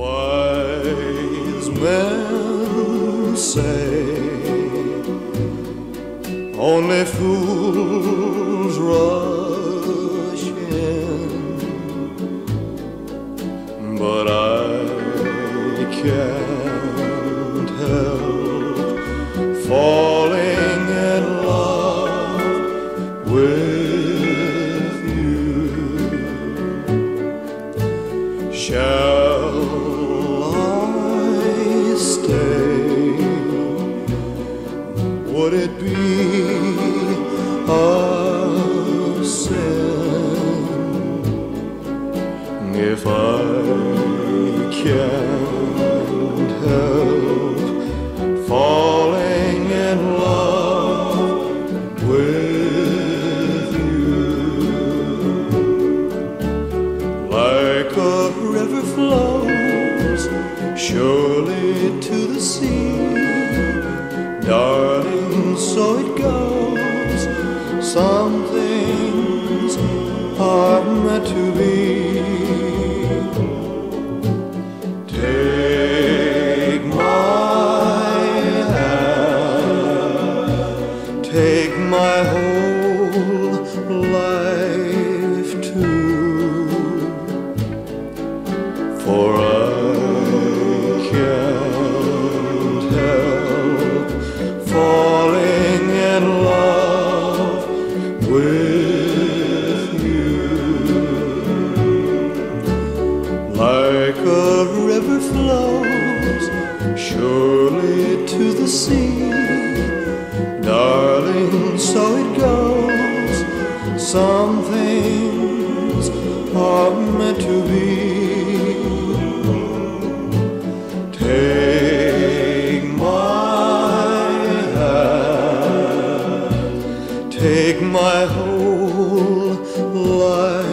Wise men say only fools rush in, but I can't help falling sin if I can't help falling in love with you? Like a river flows surely to the sea, Some things are meant to be. Take my hand, take my whole life surely to the sea. Darling, so it goes. Some things are meant to be. Take my hand, take my whole life.